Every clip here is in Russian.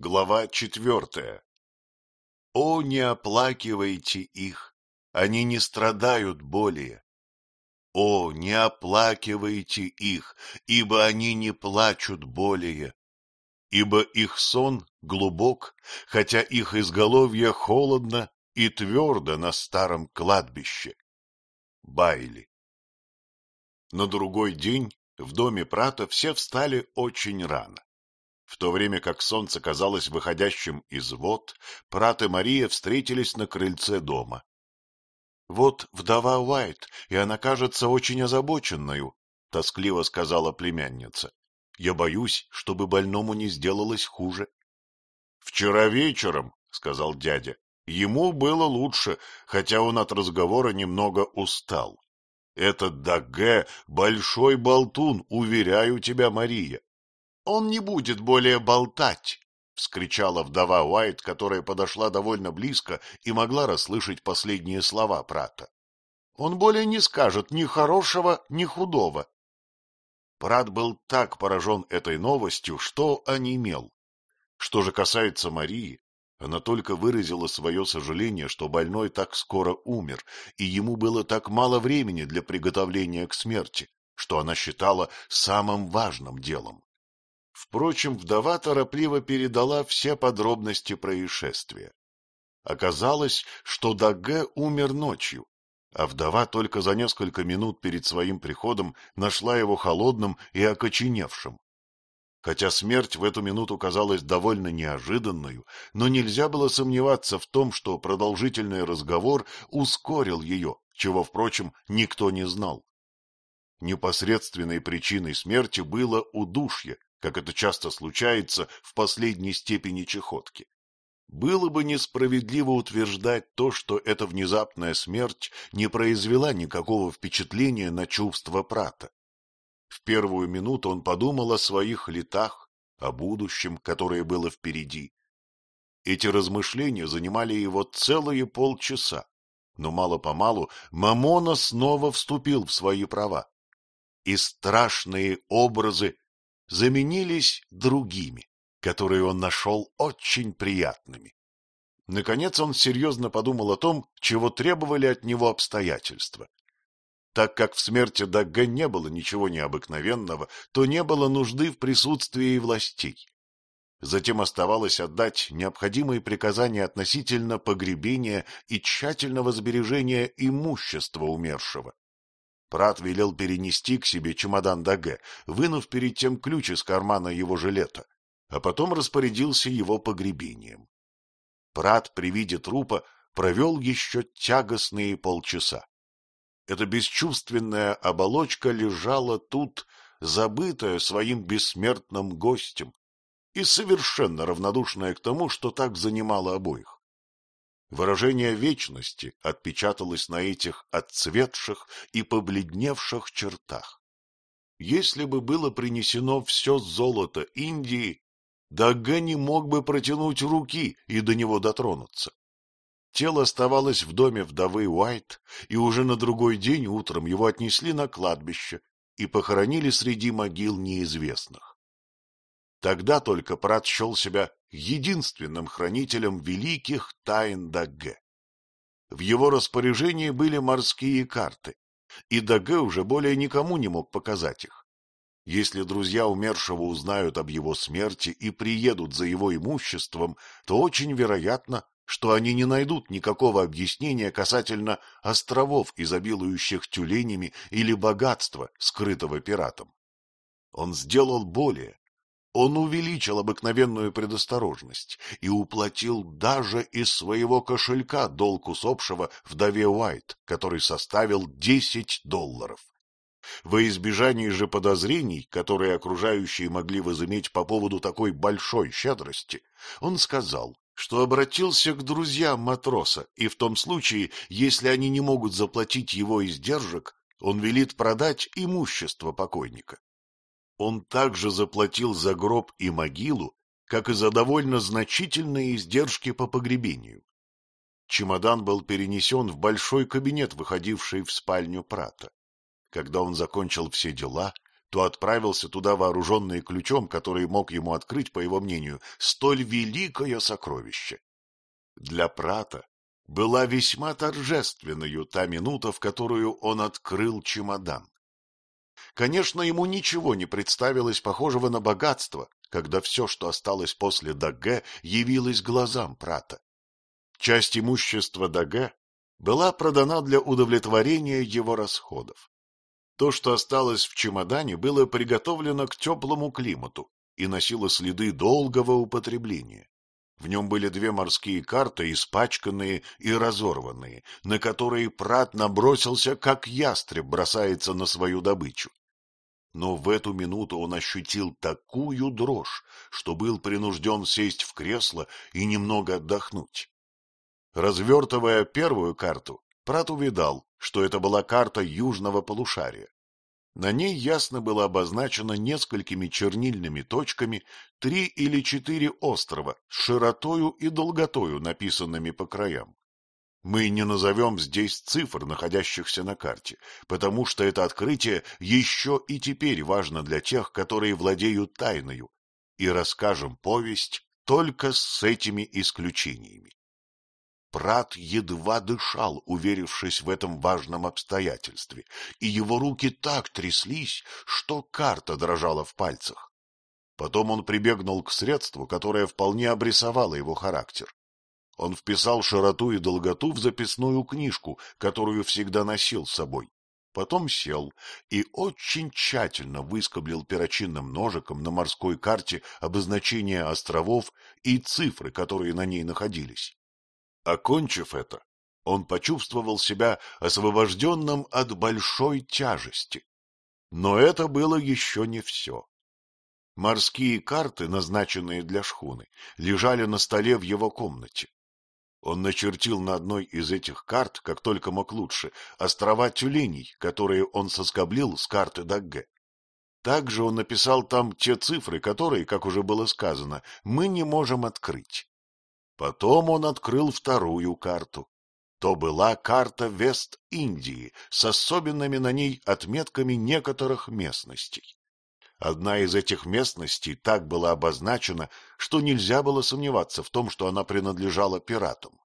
Глава четвертая. О, не оплакивайте их, они не страдают более. О, не оплакивайте их, ибо они не плачут более. Ибо их сон глубок, хотя их изголовье холодно и твердо на старом кладбище. Байли. На другой день в доме Прата все встали очень рано. В то время как солнце казалось выходящим из вод, Прат и Мария встретились на крыльце дома. — Вот вдова Уайт, и она кажется очень озабоченною, — тоскливо сказала племянница. — Я боюсь, чтобы больному не сделалось хуже. — Вчера вечером, — сказал дядя, — ему было лучше, хотя он от разговора немного устал. Этот Дагге — большой болтун, уверяю тебя, Мария. Он не будет более болтать, — вскричала вдова Уайт, которая подошла довольно близко и могла расслышать последние слова Прата. Он более не скажет ни хорошего, ни худого. Прат был так поражен этой новостью, что онемел. Что же касается Марии, она только выразила свое сожаление, что больной так скоро умер, и ему было так мало времени для приготовления к смерти, что она считала самым важным делом. Впрочем, вдова торопливо передала все подробности происшествия. Оказалось, что Даге умер ночью, а вдова только за несколько минут перед своим приходом нашла его холодным и окоченевшим. Хотя смерть в эту минуту казалась довольно неожиданной, но нельзя было сомневаться в том, что продолжительный разговор ускорил ее, чего, впрочем, никто не знал. Непосредственной причиной смерти было удушье, как это часто случается в последней степени чехотки. Было бы несправедливо утверждать то, что эта внезапная смерть не произвела никакого впечатления на чувства Прата. В первую минуту он подумал о своих летах, о будущем, которое было впереди. Эти размышления занимали его целые полчаса, но мало-помалу Мамона снова вступил в свои права. И страшные образы заменились другими, которые он нашел очень приятными. Наконец он серьезно подумал о том, чего требовали от него обстоятельства. Так как в смерти Дагга не было ничего необыкновенного, то не было нужды в присутствии властей. Затем оставалось отдать необходимые приказания относительно погребения и тщательного сбережения имущества умершего. Прат велел перенести к себе чемодан Даге, вынув перед тем ключ из кармана его жилета, а потом распорядился его погребением. Прат при виде трупа провел еще тягостные полчаса. Эта бесчувственная оболочка лежала тут, забытая своим бессмертным гостем, и совершенно равнодушная к тому, что так занимало обоих. Выражение вечности отпечаталось на этих отцветших и побледневших чертах. Если бы было принесено все золото Индии, Дага не мог бы протянуть руки и до него дотронуться. Тело оставалось в доме вдовы Уайт, и уже на другой день утром его отнесли на кладбище и похоронили среди могил неизвестных. Тогда только Прат счел себя единственным хранителем великих тайн Дагге. В его распоряжении были морские карты, и Дагге уже более никому не мог показать их. Если друзья умершего узнают об его смерти и приедут за его имуществом, то очень вероятно, что они не найдут никакого объяснения касательно островов, изобилующих тюленями, или богатства, скрытого пиратом. Он сделал более он увеличил обыкновенную предосторожность и уплатил даже из своего кошелька долг усопшего вдове Уайт, который составил десять долларов. Во избежание же подозрений, которые окружающие могли возыметь по поводу такой большой щедрости, он сказал, что обратился к друзьям матроса, и в том случае, если они не могут заплатить его издержек, он велит продать имущество покойника. Он также заплатил за гроб и могилу, как и за довольно значительные издержки по погребению. Чемодан был перенесен в большой кабинет, выходивший в спальню Прата. Когда он закончил все дела, то отправился туда вооруженный ключом, который мог ему открыть, по его мнению, столь великое сокровище. Для Прата была весьма торжественной та минута, в которую он открыл чемодан. Конечно, ему ничего не представилось похожего на богатство, когда все, что осталось после Даге, явилось глазам Прата. Часть имущества Даге была продана для удовлетворения его расходов. То, что осталось в чемодане, было приготовлено к теплому климату и носило следы долгого употребления. В нем были две морские карты, испачканные и разорванные, на которые Прат набросился, как ястреб бросается на свою добычу. Но в эту минуту он ощутил такую дрожь, что был принужден сесть в кресло и немного отдохнуть. Развертывая первую карту, Прат увидал, что это была карта южного полушария. На ней ясно было обозначено несколькими чернильными точками три или четыре острова с широтою и долготою, написанными по краям. Мы не назовем здесь цифр, находящихся на карте, потому что это открытие еще и теперь важно для тех, которые владеют тайною, и расскажем повесть только с этими исключениями. Прат едва дышал, уверившись в этом важном обстоятельстве, и его руки так тряслись, что карта дрожала в пальцах. Потом он прибегнул к средству, которое вполне обрисовало его характер. Он вписал широту и долготу в записную книжку, которую всегда носил с собой. Потом сел и очень тщательно выскоблил перочинным ножиком на морской карте обозначения островов и цифры, которые на ней находились. Окончив это, он почувствовал себя освобожденным от большой тяжести. Но это было еще не все. Морские карты, назначенные для шхуны, лежали на столе в его комнате. Он начертил на одной из этих карт, как только мог лучше, острова тюленей, которые он соскоблил с карты Дагге. Также он написал там те цифры, которые, как уже было сказано, мы не можем открыть. Потом он открыл вторую карту. То была карта Вест-Индии с особенными на ней отметками некоторых местностей. Одна из этих местностей так была обозначена, что нельзя было сомневаться в том, что она принадлежала пиратам.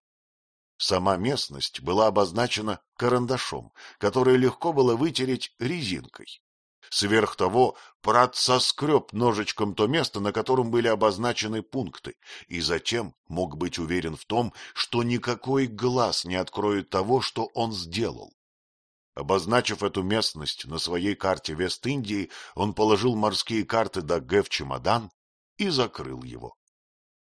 Сама местность была обозначена карандашом, который легко было вытереть резинкой. Сверх того, Прат соскреб ножичком то место, на котором были обозначены пункты, и затем мог быть уверен в том, что никакой глаз не откроет того, что он сделал. Обозначив эту местность на своей карте Вест-Индии, он положил морские карты Даге в чемодан и закрыл его.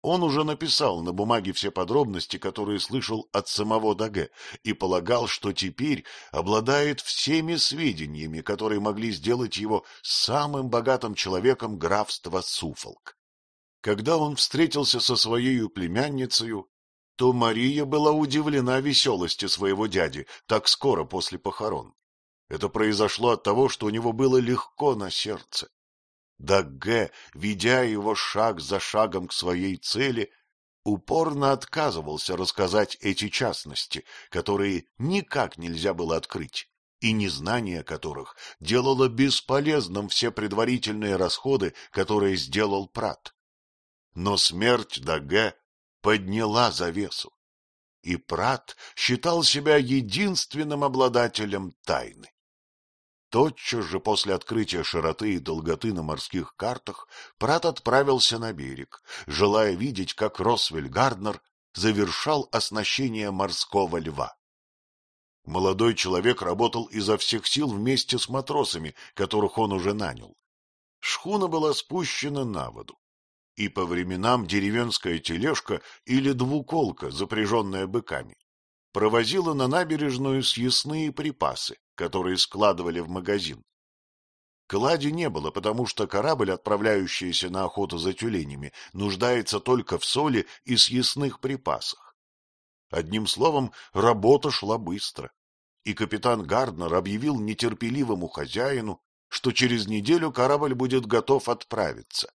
Он уже написал на бумаге все подробности, которые слышал от самого Даге, и полагал, что теперь обладает всеми сведениями, которые могли сделать его самым богатым человеком графства Суфолк. Когда он встретился со своей племянницей, то Мария была удивлена веселости своего дяди так скоро после похорон. Это произошло от того, что у него было легко на сердце. Дагге, ведя его шаг за шагом к своей цели, упорно отказывался рассказать эти частности, которые никак нельзя было открыть, и незнание которых делало бесполезным все предварительные расходы, которые сделал Прат. Но смерть Дагге подняла завесу, и Прат считал себя единственным обладателем тайны. Тотчас же после открытия широты и долготы на морских картах Прат отправился на берег, желая видеть, как Росвель Гарднер завершал оснащение морского льва. Молодой человек работал изо всех сил вместе с матросами, которых он уже нанял. Шхуна была спущена на воду, и по временам деревенская тележка или двуколка, запряженная быками, провозила на набережную съестные припасы, которые складывали в магазин. Клади не было, потому что корабль, отправляющийся на охоту за тюленями, нуждается только в соли и съестных припасах. Одним словом, работа шла быстро, и капитан Гарднер объявил нетерпеливому хозяину, что через неделю корабль будет готов отправиться. —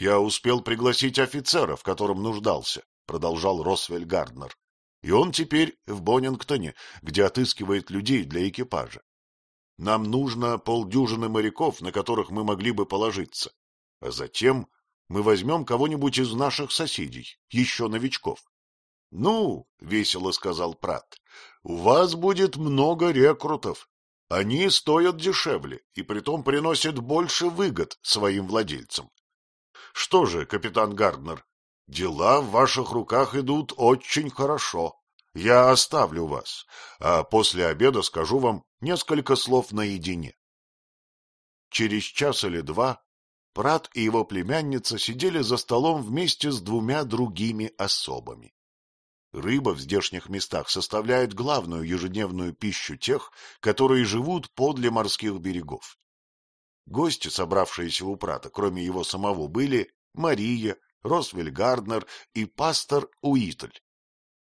Я успел пригласить офицера, в котором нуждался, — продолжал Росвель Гарднер и он теперь в Боннингтоне, где отыскивает людей для экипажа. Нам нужно полдюжины моряков, на которых мы могли бы положиться. А затем мы возьмем кого-нибудь из наших соседей, еще новичков. — Ну, — весело сказал Прат, — у вас будет много рекрутов. Они стоят дешевле и притом приносят больше выгод своим владельцам. Что же, капитан Гарднер, дела в ваших руках идут очень хорошо. Я оставлю вас, а после обеда скажу вам несколько слов наедине. Через час или два Прат и его племянница сидели за столом вместе с двумя другими особами. Рыба в здешних местах составляет главную ежедневную пищу тех, которые живут подле морских берегов. Гости, собравшиеся у Прата, кроме его самого, были Мария, Росвель Гарднер и пастор Уитль.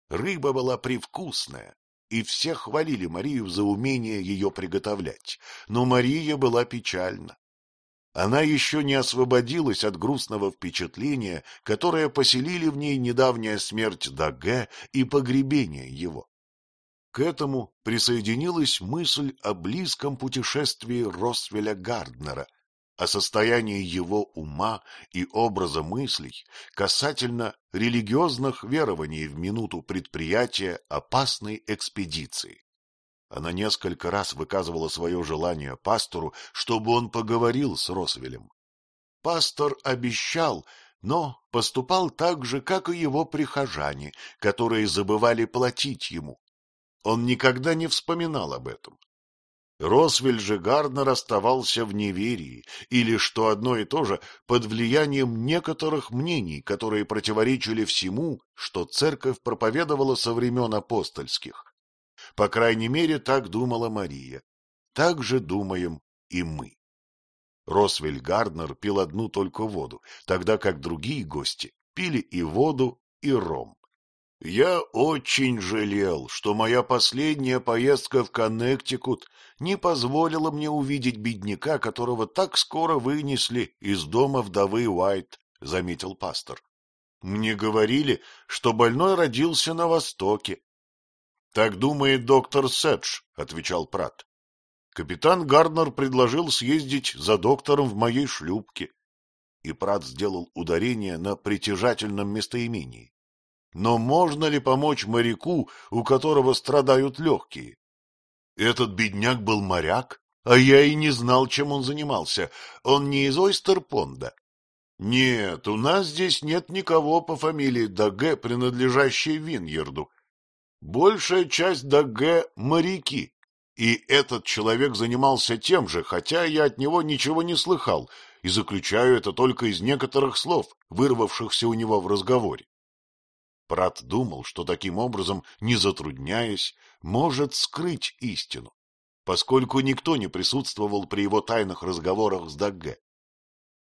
Рыба была привкусная, и все хвалили Марию за умение ее приготовлять, но Мария была печальна. Она еще не освободилась от грустного впечатления, которое поселили в ней недавняя смерть Даге и погребение его. К этому присоединилась мысль о близком путешествии Росвеля Гарднера, о состоянии его ума и образа мыслей касательно религиозных верований в минуту предприятия опасной экспедиции. Она несколько раз выказывала свое желание пастору, чтобы он поговорил с Росвелем. Пастор обещал, но поступал так же, как и его прихожане, которые забывали платить ему. Он никогда не вспоминал об этом. Росвель же Гарднер оставался в неверии, или, что одно и то же, под влиянием некоторых мнений, которые противоречили всему, что церковь проповедовала со времен апостольских. По крайней мере, так думала Мария. Так же думаем и мы. Росвель Гарднер пил одну только воду, тогда как другие гости пили и воду, и ром. Я очень жалел, что моя последняя поездка в Коннектикут не позволила мне увидеть бедняка, которого так скоро вынесли из дома вдовы Уайт, — заметил пастор. Мне говорили, что больной родился на Востоке. — Так думает доктор Седж, — отвечал Прат. Капитан Гарднер предложил съездить за доктором в моей шлюпке. И Прат сделал ударение на притяжательном местоимении. Но можно ли помочь моряку, у которого страдают легкие? Этот бедняк был моряк, а я и не знал, чем он занимался. Он не из Ойстерпонда. Нет, у нас здесь нет никого по фамилии Даге, принадлежащей Виньерду. Большая часть Даге — моряки. И этот человек занимался тем же, хотя я от него ничего не слыхал, и заключаю это только из некоторых слов, вырвавшихся у него в разговоре. Прат думал, что таким образом, не затрудняясь, может скрыть истину, поскольку никто не присутствовал при его тайных разговорах с Дагге.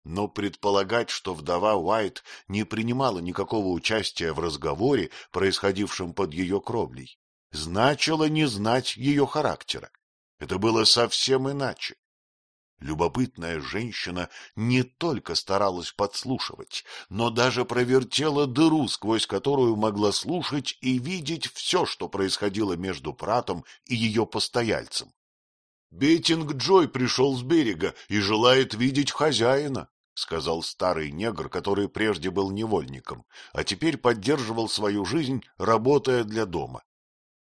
Но предполагать, что вдова Уайт не принимала никакого участия в разговоре, происходившем под ее кровлей, значило не знать ее характера. Это было совсем иначе. Любопытная женщина не только старалась подслушивать, но даже провертела дыру, сквозь которую могла слушать и видеть все, что происходило между Пратом и ее постояльцем. — Беттинг Джой пришел с берега и желает видеть хозяина, — сказал старый негр, который прежде был невольником, а теперь поддерживал свою жизнь, работая для дома.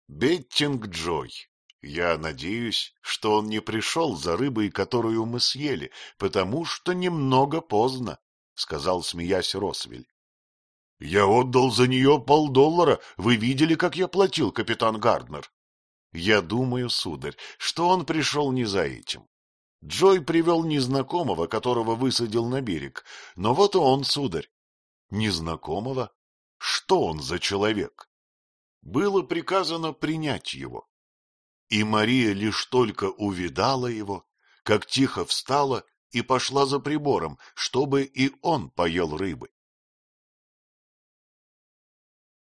Беттинг Джой я надеюсь, что он не пришел за рыбой, которую мы съели, потому что немного поздно, — сказал, смеясь Росвель. — Я отдал за нее полдоллара. Вы видели, как я платил, капитан Гарднер? — Я думаю, сударь, что он пришел не за этим. Джой привел незнакомого, которого высадил на берег. Но вот он, сударь. Незнакомого? Что он за человек? Было приказано принять его. И Мария лишь только увидала его, как тихо встала и пошла за прибором, чтобы и он поел рыбы.